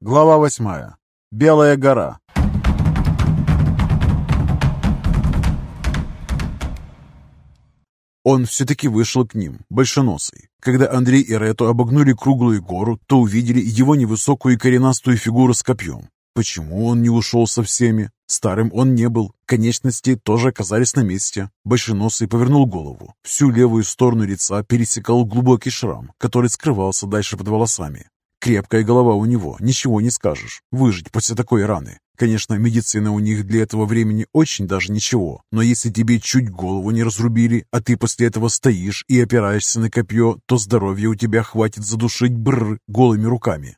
Глава восьмая. Белая гора. Он все-таки вышел к ним, большеносый. Когда Андрей и Рету обогнули круглую гору, то увидели его невысокую коренастую фигуру с копьем. Почему он не ушел со всеми? Старым он не был. Конечности тоже оказались на месте. Большеносый повернул голову. Всю левую сторону лица пересекал глубокий шрам, который скрывался дальше под волосами. Крепкая голова у него, ничего не скажешь. Выжить после такой раны. Конечно, медицина у них для этого времени очень даже ничего, но если тебе чуть голову не разрубили, а ты после этого стоишь и опираешься на копье, то здоровья у тебя хватит задушить бррр голыми руками.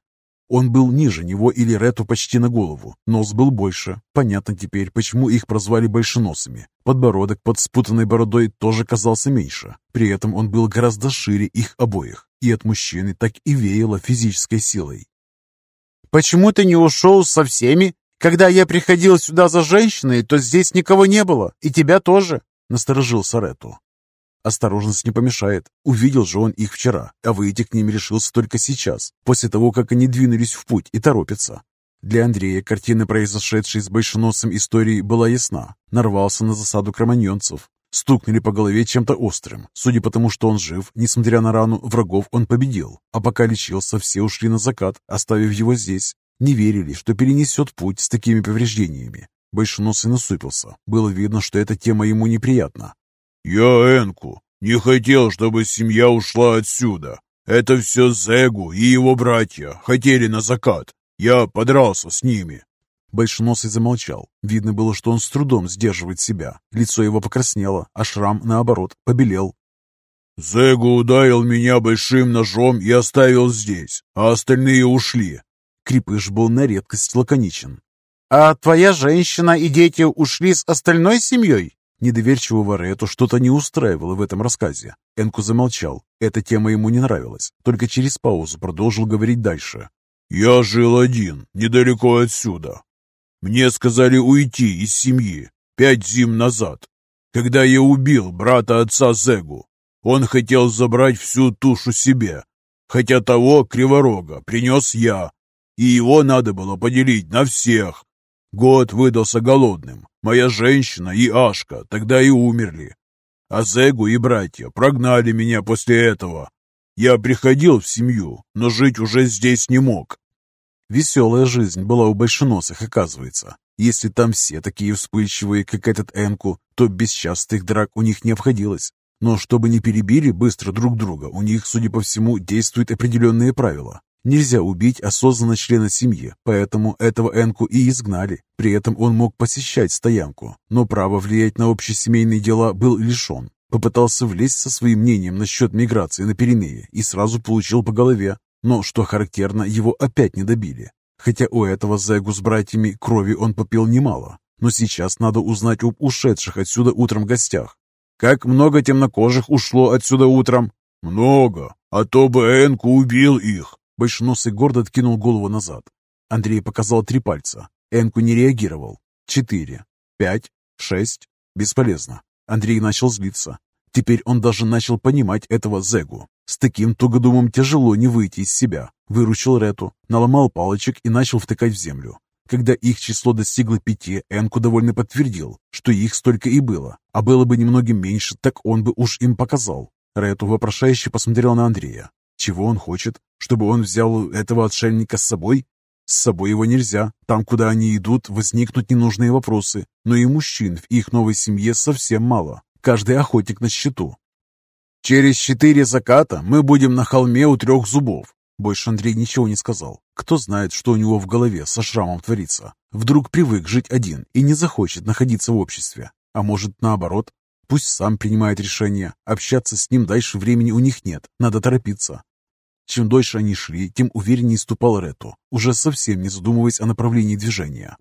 Он был ниже него или Рету почти на голову, нос был больше. Понятно теперь, почему их прозвали большеносами. Подбородок под спутанной бородой тоже казался меньше. При этом он был гораздо шире их обоих, и от мужчины так и веяло физической силой. «Почему ты не ушел со всеми?» Когда я приходил сюда за женщиной, то здесь никого не было, и тебя тоже», — насторожился Рету. Осторожность не помешает. Увидел же он их вчера, а выйти к ним решился только сейчас, после того, как они двинулись в путь и торопятся. Для Андрея картина, произошедшей с большеносом истории, была ясна. Нарвался на засаду кроманьонцев. Стукнули по голове чем-то острым. Судя по тому, что он жив, несмотря на рану, врагов он победил. А пока лечился, все ушли на закат, оставив его здесь. Не верили, что перенесет путь с такими повреждениями. Большеносый насупился. Было видно, что эта тема ему неприятна. «Я Энку. Не хотел, чтобы семья ушла отсюда. Это все Зегу и его братья хотели на закат. Я подрался с ними». Большеносый замолчал. Видно было, что он с трудом сдерживает себя. Лицо его покраснело, а шрам, наоборот, побелел. «Зегу ударил меня большим ножом и оставил здесь, а остальные ушли. Крепыш был на редкость лаконичен. «А твоя женщина и дети ушли с остальной семьей?» Недоверчивого Рету что-то не устраивало в этом рассказе. Энку замолчал. Эта тема ему не нравилась. Только через паузу продолжил говорить дальше. «Я жил один, недалеко отсюда. Мне сказали уйти из семьи пять зим назад, когда я убил брата отца Зегу. Он хотел забрать всю тушу себе, хотя того криворога принес я, и его надо было поделить на всех. Год выдался голодным. Моя женщина и Ашка тогда и умерли. А Зегу и братья прогнали меня после этого. Я приходил в семью, но жить уже здесь не мог. Веселая жизнь была у большеносых, оказывается. Если там все такие вспыльчивые, как этот Энку, то без частых драк у них не обходилось. Но чтобы не перебили быстро друг друга, у них, судя по всему, действуют определенные правила. Нельзя убить осознанно члена семьи, поэтому этого Энку и изгнали. При этом он мог посещать стоянку, но право влиять на общесемейные дела был лишен. Попытался влезть со своим мнением насчет миграции на Пиренеи и сразу получил по голове. Но, что характерно, его опять не добили. Хотя у этого Зегу с братьями крови он попил немало. Но сейчас надо узнать об ушедших отсюда утром гостях. Как много темнокожих ушло отсюда утром? Много, а то бы Энку убил их. Большеносый гордо откинул голову назад. Андрей показал три пальца. Энку не реагировал. Четыре, пять, шесть. Бесполезно. Андрей начал злиться. Теперь он даже начал понимать этого Зегу. С таким тугодумом тяжело не выйти из себя. Выручил Рету, наломал палочек и начал втыкать в землю. Когда их число достигло пяти, Энку довольно подтвердил, что их столько и было. А было бы немногим меньше, так он бы уж им показал. Рету вопрошающе посмотрел на Андрея. Чего он хочет? Чтобы он взял этого отшельника с собой? С собой его нельзя. Там, куда они идут, возникнут ненужные вопросы. Но и мужчин в их новой семье совсем мало. Каждый охотник на счету. «Через четыре заката мы будем на холме у трех зубов». Больше Андрей ничего не сказал. Кто знает, что у него в голове со шрамом творится. Вдруг привык жить один и не захочет находиться в обществе. А может, наоборот, Пусть сам принимает решение. Общаться с ним дальше времени у них нет. Надо торопиться. Чем дольше они шли, тем увереннее ступал Рету, уже совсем не задумываясь о направлении движения.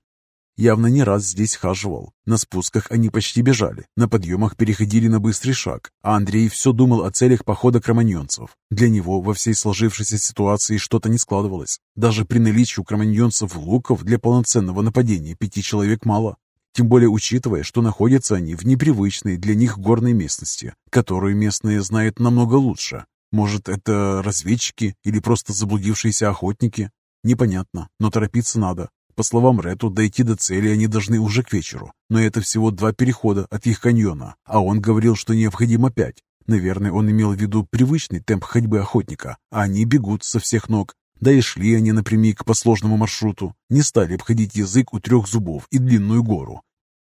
Явно не раз здесь хаживал. На спусках они почти бежали, на подъемах переходили на быстрый шаг, а Андрей все думал о целях похода кроманьонцев. Для него во всей сложившейся ситуации что-то не складывалось. Даже при наличии у кроманьонцев луков для полноценного нападения пяти человек мало. Тем более учитывая, что находятся они в непривычной для них горной местности, которую местные знают намного лучше. Может, это разведчики или просто заблудившиеся охотники? Непонятно, но торопиться надо. По словам Рету, дойти до цели они должны уже к вечеру, но это всего два перехода от их каньона, а он говорил, что необходимо пять. Наверное, он имел в виду привычный темп ходьбы охотника, а они бегут со всех ног. Да и шли они напрямик по сложному маршруту, не стали обходить язык у трех зубов и длинную гору.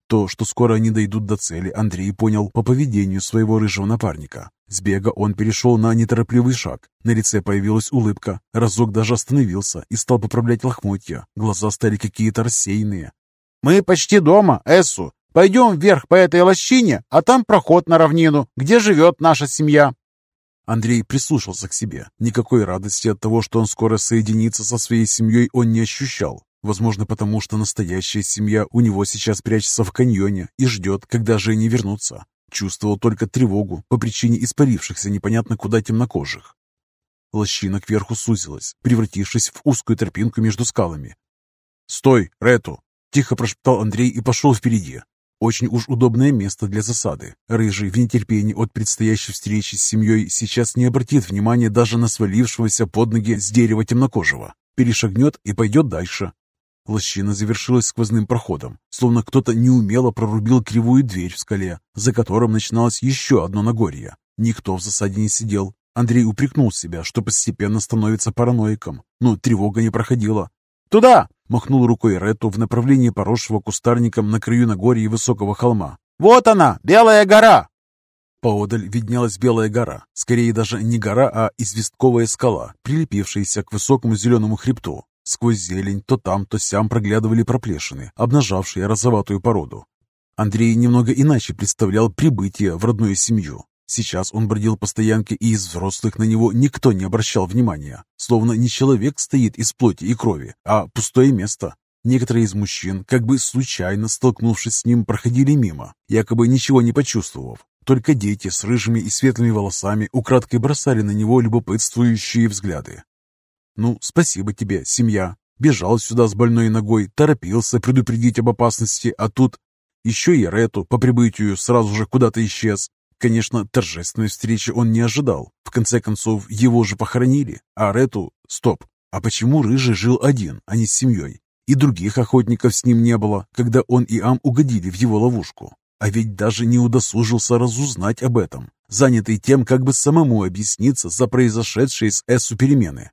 То, что скоро они дойдут до цели, Андрей понял по поведению своего рыжего напарника. С бега он перешел на неторопливый шаг. На лице появилась улыбка. Разок даже остановился и стал поправлять лохмотья. Глаза стали какие-то рассеянные. «Мы почти дома, Эссу. Пойдем вверх по этой лощине, а там проход на равнину, где живет наша семья». Андрей прислушался к себе. Никакой радости от того, что он скоро соединится со своей семьей, он не ощущал. Возможно, потому что настоящая семья у него сейчас прячется в каньоне и ждет, когда же они вернутся. Чувствовал только тревогу по причине испарившихся непонятно куда темнокожих. Лощина кверху сузилась, превратившись в узкую тропинку между скалами. «Стой, Рету!» – тихо прошептал Андрей и пошел впереди. Очень уж удобное место для засады. Рыжий в нетерпении от предстоящей встречи с семьей сейчас не обратит внимания даже на свалившегося под ноги с дерева темнокожего. Перешагнет и пойдет дальше. Лощина завершилась сквозным проходом, словно кто-то неумело прорубил кривую дверь в скале, за которым начиналось еще одно Нагорье. Никто в засаде не сидел. Андрей упрекнул себя, что постепенно становится параноиком, но тревога не проходила. «Туда!» — махнул рукой Рету в направлении поросшего кустарником на краю Нагорья высокого холма. «Вот она, Белая гора!» Поодаль виднелась Белая гора, скорее даже не гора, а известковая скала, прилепившаяся к высокому зеленому хребту. Сквозь зелень то там, то сям проглядывали проплешины, обнажавшие розоватую породу. Андрей немного иначе представлял прибытие в родную семью. Сейчас он бродил по стоянке, и из взрослых на него никто не обращал внимания, словно не человек стоит из плоти и крови, а пустое место. Некоторые из мужчин, как бы случайно столкнувшись с ним, проходили мимо, якобы ничего не почувствовав. Только дети с рыжими и светлыми волосами украдкой бросали на него любопытствующие взгляды. Ну, спасибо тебе, семья. Бежал сюда с больной ногой, торопился предупредить об опасности, а тут еще и Рету по прибытию сразу же куда-то исчез. Конечно, торжественной встречи он не ожидал. В конце концов, его же похоронили. А Рету... Стоп. А почему Рыжий жил один, а не с семьей? И других охотников с ним не было, когда он и Ам угодили в его ловушку. А ведь даже не удосужился разузнать об этом, занятый тем, как бы самому объясниться за произошедшие с Эссу перемены.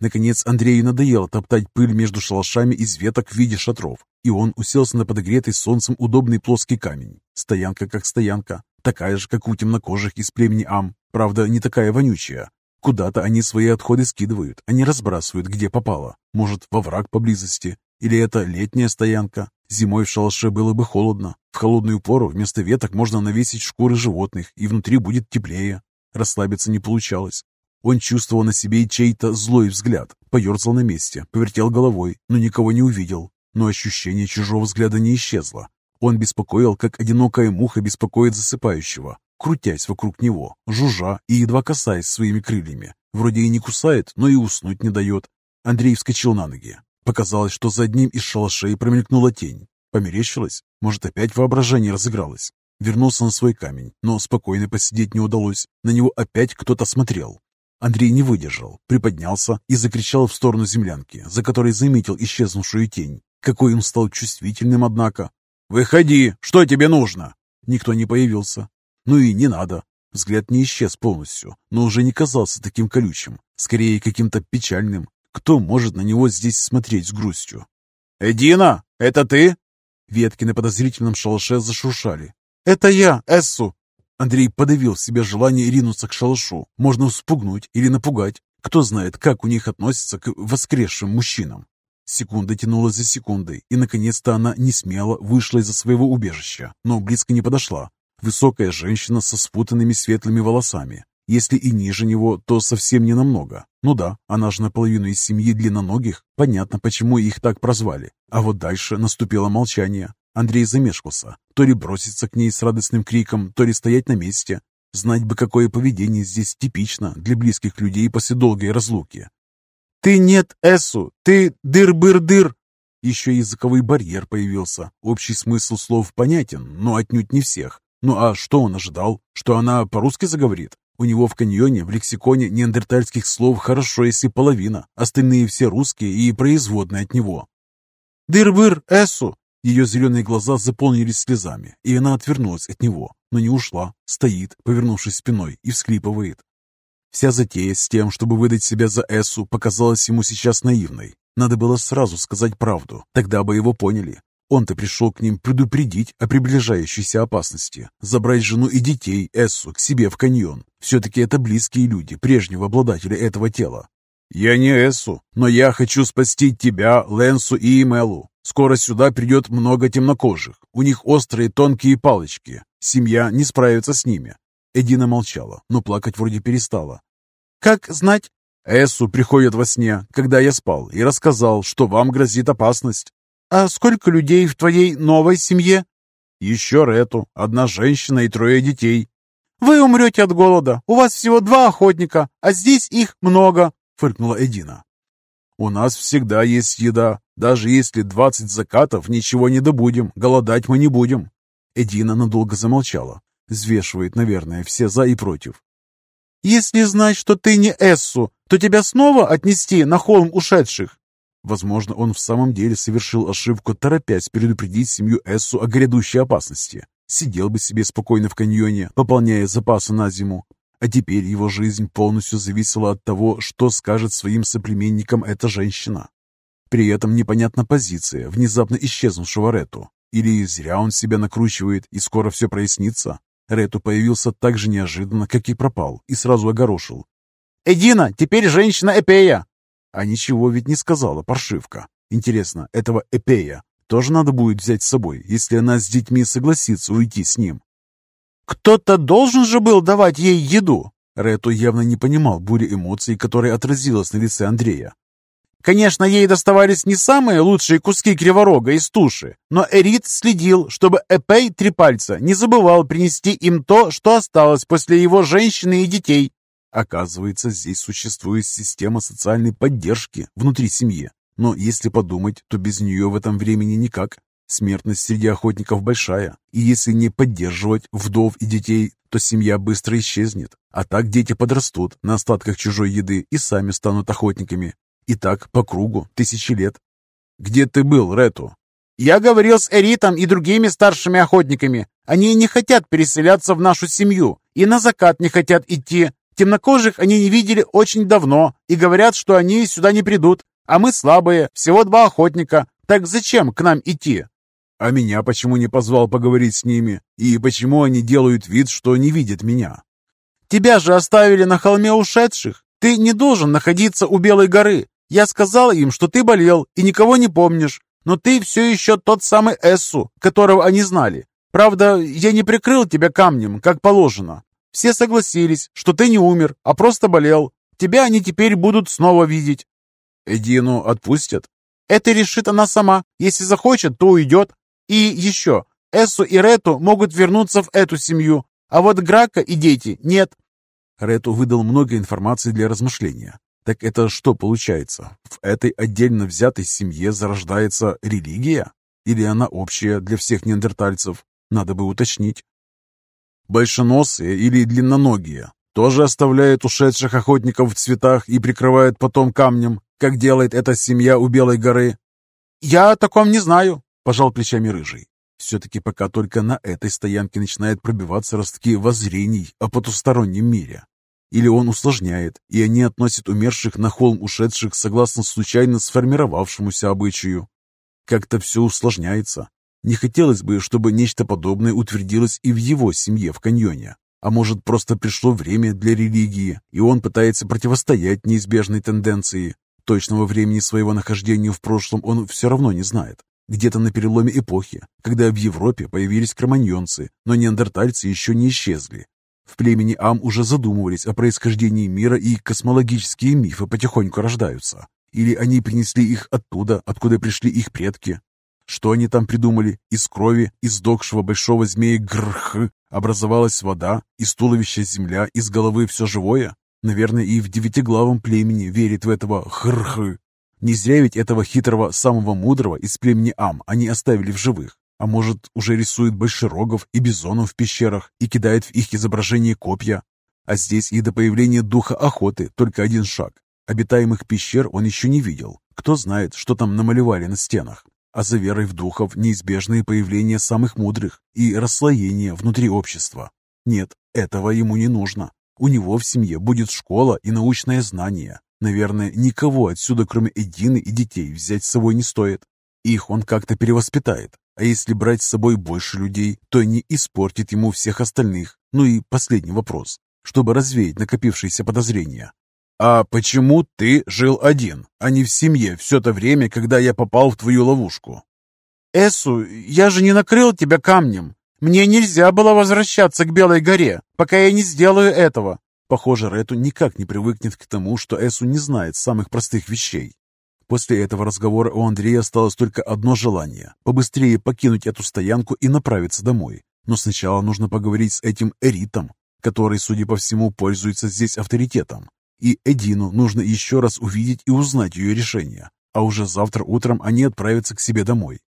Наконец Андрею надоело топтать пыль между шалашами из веток в виде шатров, и он уселся на подогретый солнцем удобный плоский камень. Стоянка как стоянка, такая же, как у темнокожих из племени Ам, правда, не такая вонючая. Куда-то они свои отходы скидывают, а не разбрасывают, где попало. Может, во враг поблизости. Или это летняя стоянка. Зимой в шалаше было бы холодно. В холодную пору вместо веток можно навесить шкуры животных, и внутри будет теплее. Расслабиться не получалось. Он чувствовал на себе чей-то злой взгляд, поерзал на месте, повертел головой, но никого не увидел. Но ощущение чужого взгляда не исчезло. Он беспокоил, как одинокая муха беспокоит засыпающего, крутясь вокруг него, жужжа и едва касаясь своими крыльями. Вроде и не кусает, но и уснуть не дает. Андрей вскочил на ноги. Показалось, что за одним из шалашей промелькнула тень. Померещилось? Может, опять воображение разыгралось? Вернулся на свой камень, но спокойно посидеть не удалось. На него опять кто-то смотрел. Андрей не выдержал, приподнялся и закричал в сторону землянки, за которой заметил исчезнувшую тень. Какой он стал чувствительным, однако. «Выходи! Что тебе нужно?» Никто не появился. Ну и не надо. Взгляд не исчез полностью, но уже не казался таким колючим, скорее каким-то печальным. Кто может на него здесь смотреть с грустью? «Эдина, это ты?» Ветки на подозрительном шалаше зашуршали. «Это я, Эссу!» Андрей подавил в себе желание ринуться к шалашу. Можно спугнуть или напугать. Кто знает, как у них относятся к воскресшим мужчинам. Секунда тянулась за секундой, и, наконец-то, она не смело вышла из-за своего убежища, но близко не подошла. Высокая женщина со спутанными светлыми волосами. Если и ниже него, то совсем не намного. Ну да, она же наполовину из семьи длинноногих. Понятно, почему их так прозвали. А вот дальше наступило молчание. Андрей замешкался. То ли броситься к ней с радостным криком, то ли стоять на месте. Знать бы, какое поведение здесь типично для близких людей после долгой разлуки. «Ты нет Эсу, ты дыр-быр-дыр!» Еще языковой барьер появился. Общий смысл слов понятен, но отнюдь не всех. Ну а что он ожидал? Что она по-русски заговорит? У него в каньоне в лексиконе неандертальских слов хорошо, если половина, остальные все русские и производные от него. «Дыр-быр, эсу!» Ее зеленые глаза заполнились слезами, и она отвернулась от него, но не ушла, стоит, повернувшись спиной, и всклипывает. Вся затея с тем, чтобы выдать себя за Эссу, показалась ему сейчас наивной. Надо было сразу сказать правду, тогда бы его поняли. Он-то пришел к ним предупредить о приближающейся опасности, забрать жену и детей Эссу к себе в каньон. Все-таки это близкие люди прежнего обладателя этого тела. «Я не Эссу, но я хочу спасти тебя, Лэнсу и Имелу. Скоро сюда придет много темнокожих. У них острые тонкие палочки. Семья не справится с ними». Эдина молчала, но плакать вроде перестала. «Как знать?» «Эссу приходит во сне, когда я спал, и рассказал, что вам грозит опасность. «А сколько людей в твоей новой семье?» «Еще Рету, одна женщина и трое детей». «Вы умрете от голода. У вас всего два охотника, а здесь их много», — фыркнула Эдина. «У нас всегда есть еда. Даже если двадцать закатов, ничего не добудем, голодать мы не будем». Эдина надолго замолчала. Взвешивает, наверное, все за и против. «Если знать, что ты не Эссу, то тебя снова отнести на холм ушедших?» Возможно, он в самом деле совершил ошибку, торопясь предупредить семью Эссу о грядущей опасности. Сидел бы себе спокойно в каньоне, пополняя запасы на зиму. А теперь его жизнь полностью зависела от того, что скажет своим соплеменникам эта женщина. При этом непонятна позиция внезапно исчезнувшего Рету. Или зря он себя накручивает, и скоро все прояснится. Рету появился так же неожиданно, как и пропал, и сразу огорошил. «Эдина, теперь женщина Эпея!» А ничего ведь не сказала паршивка. Интересно, этого Эпея тоже надо будет взять с собой, если она с детьми согласится уйти с ним? Кто-то должен же был давать ей еду. Рету явно не понимал бури эмоций, которая отразилась на лице Андрея. Конечно, ей доставались не самые лучшие куски криворога из туши, но Эрит следил, чтобы Эпей Трипальца не забывал принести им то, что осталось после его женщины и детей. Оказывается, здесь существует система социальной поддержки внутри семьи. Но если подумать, то без нее в этом времени никак. Смертность среди охотников большая, и если не поддерживать вдов и детей, то семья быстро исчезнет. А так дети подрастут на остатках чужой еды и сами станут охотниками. И так по кругу тысячи лет. Где ты был, Рету? Я говорил с Эритом и другими старшими охотниками. Они не хотят переселяться в нашу семью и на закат не хотят идти. Темнокожих они не видели очень давно и говорят, что они сюда не придут. А мы слабые, всего два охотника. Так зачем к нам идти? А меня почему не позвал поговорить с ними? И почему они делают вид, что не видят меня? Тебя же оставили на холме ушедших. Ты не должен находиться у Белой горы. Я сказал им, что ты болел и никого не помнишь. Но ты все еще тот самый Эссу, которого они знали. Правда, я не прикрыл тебя камнем, как положено. Все согласились, что ты не умер, а просто болел. Тебя они теперь будут снова видеть. Эдину отпустят? Это решит она сама. Если захочет, то уйдет. И еще, Эссу и Рету могут вернуться в эту семью, а вот Грака и дети нет. Рету выдал много информации для размышления. Так это что получается? В этой отдельно взятой семье зарождается религия? Или она общая для всех неандертальцев? Надо бы уточнить. Большеносые или длинноногие тоже оставляют ушедших охотников в цветах и прикрывают потом камнем, как делает эта семья у Белой горы. «Я о таком не знаю», — пожал плечами Рыжий. Все-таки пока только на этой стоянке начинают пробиваться ростки воззрений о потустороннем мире. Или он усложняет, и они относят умерших на холм ушедших согласно случайно сформировавшемуся обычаю. Как-то все усложняется. Не хотелось бы, чтобы нечто подобное утвердилось и в его семье в каньоне. А может, просто пришло время для религии, и он пытается противостоять неизбежной тенденции. Точного времени своего нахождения в прошлом он все равно не знает. Где-то на переломе эпохи, когда в Европе появились кроманьонцы, но неандертальцы еще не исчезли. В племени Ам уже задумывались о происхождении мира, и космологические мифы потихоньку рождаются. Или они принесли их оттуда, откуда пришли их предки, что они там придумали? Из крови издохшего большого змея Грх образовалась вода, из туловища земля, из головы все живое? Наверное, и в девятиглавом племени верит в этого Хрх. Не зря ведь этого хитрого, самого мудрого из племени Ам они оставили в живых. А может, уже рисует большерогов и бизонов в пещерах и кидает в их изображение копья? А здесь и до появления духа охоты только один шаг. Обитаемых пещер он еще не видел. Кто знает, что там намалевали на стенах. А за верой в духов неизбежное появление самых мудрых и расслоение внутри общества. Нет, этого ему не нужно. У него в семье будет школа и научное знание. Наверное, никого отсюда, кроме Эдины и детей, взять с собой не стоит. Их он как-то перевоспитает. А если брать с собой больше людей, то не испортит ему всех остальных. Ну и последний вопрос чтобы развеять накопившиеся подозрения. «А почему ты жил один, а не в семье все то время, когда я попал в твою ловушку?» «Эсу, я же не накрыл тебя камнем. Мне нельзя было возвращаться к Белой горе, пока я не сделаю этого». Похоже, Рету никак не привыкнет к тому, что Эсу не знает самых простых вещей. После этого разговора у Андрея осталось только одно желание – побыстрее покинуть эту стоянку и направиться домой. Но сначала нужно поговорить с этим Эритом, который, судя по всему, пользуется здесь авторитетом. И Эдину нужно еще раз увидеть и узнать ее решение, а уже завтра утром они отправятся к себе домой.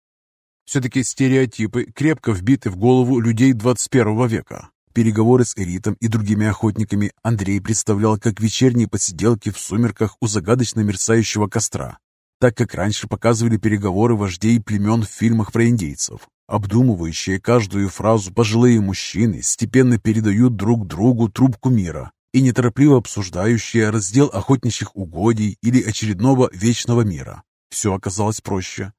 Все-таки стереотипы крепко вбиты в голову людей 21 века. Переговоры с Эритом и другими охотниками Андрей представлял как вечерние посиделки в сумерках у загадочно мерцающего костра, так как раньше показывали переговоры вождей племен в фильмах про индейцев. Обдумывающие каждую фразу пожилые мужчины степенно передают друг другу трубку мира и неторопливо обсуждающие раздел охотничьих угодий или очередного вечного мира. Все оказалось проще.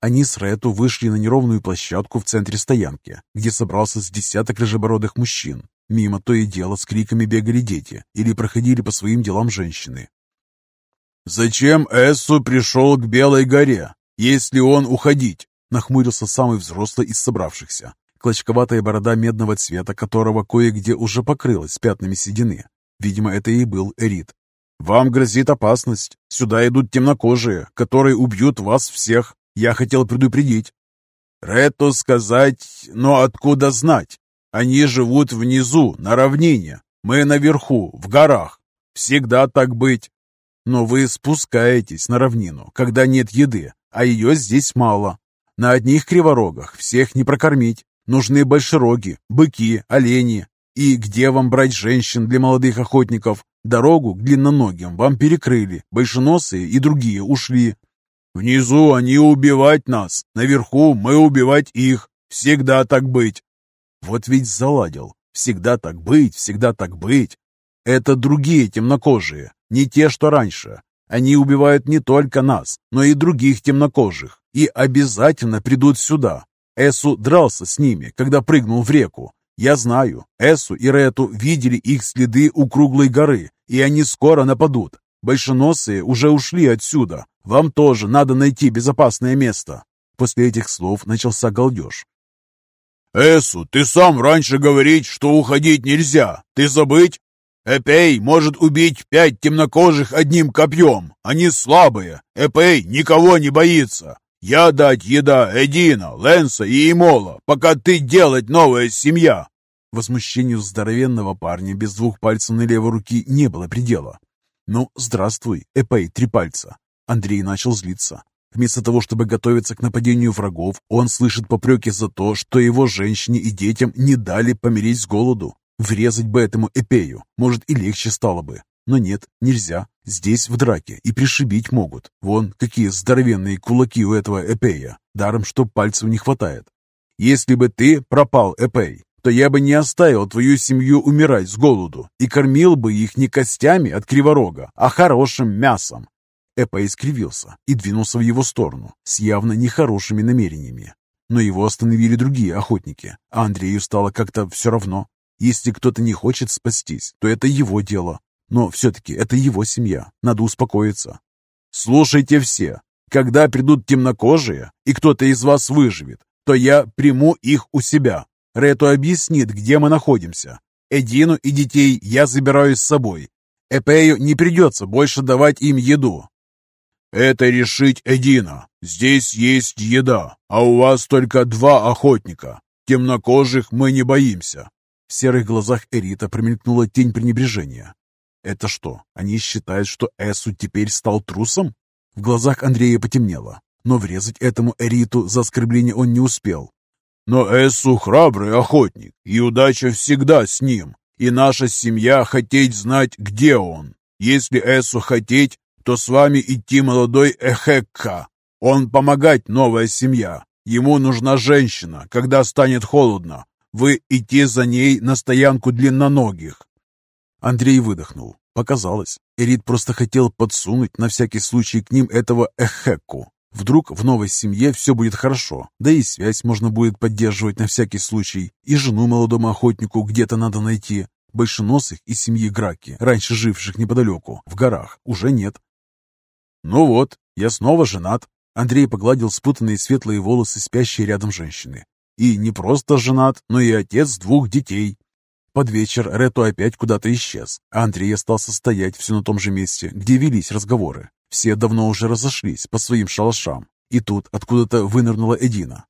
Они с Рету вышли на неровную площадку в центре стоянки, где собрался с десяток рыжебородых мужчин. Мимо то и дело с криками бегали дети или проходили по своим делам женщины. «Зачем Эссу пришел к Белой горе, если он уходить?» Нахмурился самый взрослый из собравшихся, клочковатая борода медного цвета которого кое-где уже покрылась пятнами седины. Видимо, это и был Эрит. «Вам грозит опасность. Сюда идут темнокожие, которые убьют вас всех. Я хотел предупредить». «Рету сказать, но откуда знать? Они живут внизу, на равнине. Мы наверху, в горах. Всегда так быть. Но вы спускаетесь на равнину, когда нет еды, а ее здесь мало. На одних криворогах всех не прокормить. Нужны большероги, быки, олени. И где вам брать женщин для молодых охотников? Дорогу к длинноногим вам перекрыли, большеносые и другие ушли. Внизу они убивать нас, наверху мы убивать их. Всегда так быть. Вот ведь заладил. Всегда так быть, всегда так быть. Это другие темнокожие, не те, что раньше. Они убивают не только нас, но и других темнокожих и обязательно придут сюда. Эсу дрался с ними, когда прыгнул в реку. Я знаю, Эсу и Рету видели их следы у круглой горы, и они скоро нападут. Большеносые уже ушли отсюда. Вам тоже надо найти безопасное место. После этих слов начался галдеж. «Эсу, ты сам раньше говорить, что уходить нельзя. Ты забыть? Эпей может убить пять темнокожих одним копьем. Они слабые. Эпей никого не боится. Я дать еда Эдина, Лэнса и Имола, пока ты делать новая семья!» Возмущению здоровенного парня без двух пальцев на левой руки не было предела. «Ну, здравствуй, Эпей Три Пальца!» Андрей начал злиться. Вместо того, чтобы готовиться к нападению врагов, он слышит попреки за то, что его женщине и детям не дали помереть с голоду. Врезать бы этому Эпею, может, и легче стало бы. Но нет, нельзя. Здесь в драке и пришибить могут. Вон какие здоровенные кулаки у этого Эпея. Даром, что пальцев не хватает. Если бы ты пропал, Эпей, то я бы не оставил твою семью умирать с голоду и кормил бы их не костями от криворога, а хорошим мясом. Эпей скривился и двинулся в его сторону с явно нехорошими намерениями. Но его остановили другие охотники, а Андрею стало как-то все равно. Если кто-то не хочет спастись, то это его дело, но все-таки это его семья, надо успокоиться. Слушайте все, когда придут темнокожие, и кто-то из вас выживет, то я приму их у себя. Рету объяснит, где мы находимся. Эдину и детей я забираю с собой. Эпею не придется больше давать им еду. Это решить Эдина. Здесь есть еда, а у вас только два охотника. Темнокожих мы не боимся. В серых глазах Эрита промелькнула тень пренебрежения. Это что, они считают, что Эсу теперь стал трусом? В глазах Андрея потемнело, но врезать этому Эриту за оскорбление он не успел. Но Эсу храбрый охотник, и удача всегда с ним. И наша семья хотеть знать, где он. Если Эсу хотеть, то с вами идти молодой Эхекка. Он помогать новая семья. Ему нужна женщина, когда станет холодно. Вы идти за ней на стоянку длинноногих. Андрей выдохнул. Показалось, Эрит просто хотел подсунуть на всякий случай к ним этого Эхекку. Вдруг в новой семье все будет хорошо, да и связь можно будет поддерживать на всякий случай, и жену молодому охотнику где-то надо найти. Большеносых из семьи Граки, раньше живших неподалеку, в горах, уже нет. «Ну вот, я снова женат», — Андрей погладил спутанные светлые волосы спящей рядом женщины. «И не просто женат, но и отец двух детей». Под вечер Рету опять куда-то исчез, а Андрей остался стоять все на том же месте, где велись разговоры. Все давно уже разошлись по своим шалашам, и тут откуда-то вынырнула Эдина.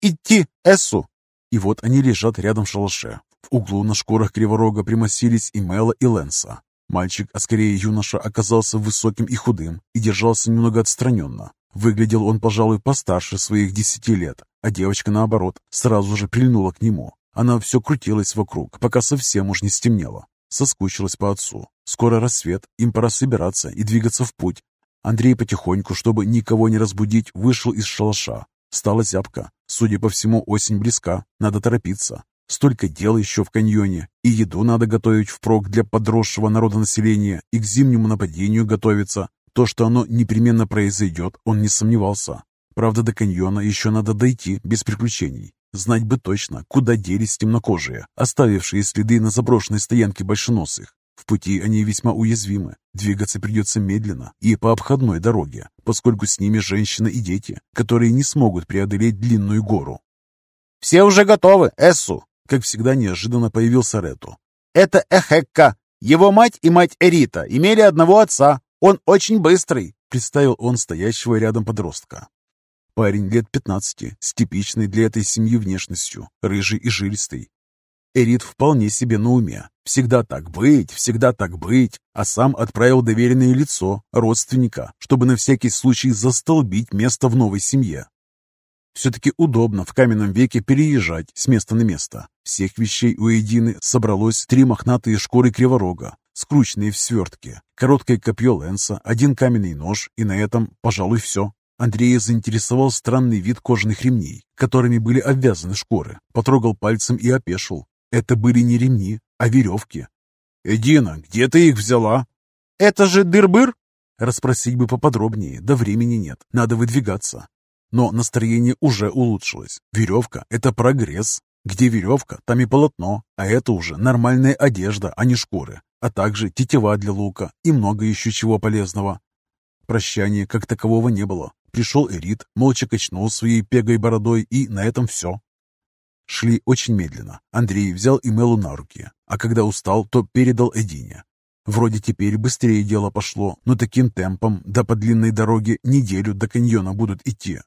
«Идти, Эссу!» И вот они лежат рядом в шалаше. В углу на шкурах криворога примостились и Мела, и Лэнса. Мальчик, а скорее юноша, оказался высоким и худым и держался немного отстраненно. Выглядел он, пожалуй, постарше своих десяти лет, а девочка, наоборот, сразу же прильнула к нему. Она все крутилась вокруг, пока совсем уж не стемнело. Соскучилась по отцу. Скоро рассвет, им пора собираться и двигаться в путь. Андрей потихоньку, чтобы никого не разбудить, вышел из шалаша. Стала зябка. Судя по всему, осень близка, надо торопиться. Столько дел еще в каньоне, и еду надо готовить впрок для подросшего народонаселения, и к зимнему нападению готовиться. То, что оно непременно произойдет, он не сомневался. Правда, до каньона еще надо дойти без приключений. Знать бы точно, куда делись темнокожие, оставившие следы на заброшенной стоянке большеносых. В пути они весьма уязвимы. Двигаться придется медленно и по обходной дороге, поскольку с ними женщины и дети, которые не смогут преодолеть длинную гору. «Все уже готовы, Эссу!» Как всегда, неожиданно появился Рету. «Это Эхекка. Его мать и мать Эрита имели одного отца. Он очень быстрый», — представил он стоящего рядом подростка. Парень лет 15, с типичной для этой семьи внешностью, рыжий и жилистый. Эрит вполне себе на уме. Всегда так быть, всегда так быть, а сам отправил доверенное лицо, родственника, чтобы на всякий случай застолбить место в новой семье. Все-таки удобно в каменном веке переезжать с места на место. Всех вещей у Эдины собралось три мохнатые шкуры криворога, скрученные в свертке, короткое копье Лэнса, один каменный нож, и на этом, пожалуй, все. Андрея заинтересовал странный вид кожаных ремней, которыми были обвязаны шкуры. Потрогал пальцем и опешил. Это были не ремни, а веревки. «Эдина, где ты их взяла?» «Это же дырбыр?» Расспросить бы поподробнее, да времени нет, надо выдвигаться. Но настроение уже улучшилось. Веревка — это прогресс. Где веревка, там и полотно, а это уже нормальная одежда, а не шкуры, а также тетива для лука и много еще чего полезного. Прощания как такового не было. Пришел Эрит, молча качнул своей пегой бородой, и на этом все. Шли очень медленно. Андрей взял Имелу на руки, а когда устал, то передал Эдине. Вроде теперь быстрее дело пошло, но таким темпом, да по длинной дороге, неделю до каньона будут идти.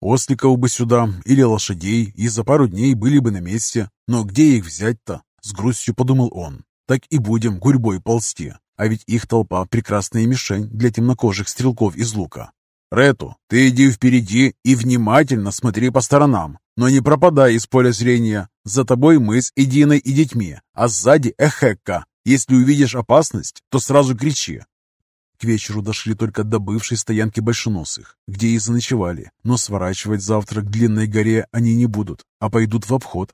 Осликов бы сюда или лошадей, и за пару дней были бы на месте. Но где их взять-то? С грустью подумал он. Так и будем гурьбой ползти. А ведь их толпа – прекрасная мишень для темнокожих стрелков из лука. Рету, ты иди впереди и внимательно смотри по сторонам, но не пропадай из поля зрения. За тобой мы с Эдиной и детьми, а сзади Эхекка. Если увидишь опасность, то сразу кричи. К вечеру дошли только до бывшей стоянки большеносых, где и заночевали, но сворачивать завтра к длинной горе они не будут, а пойдут в обход,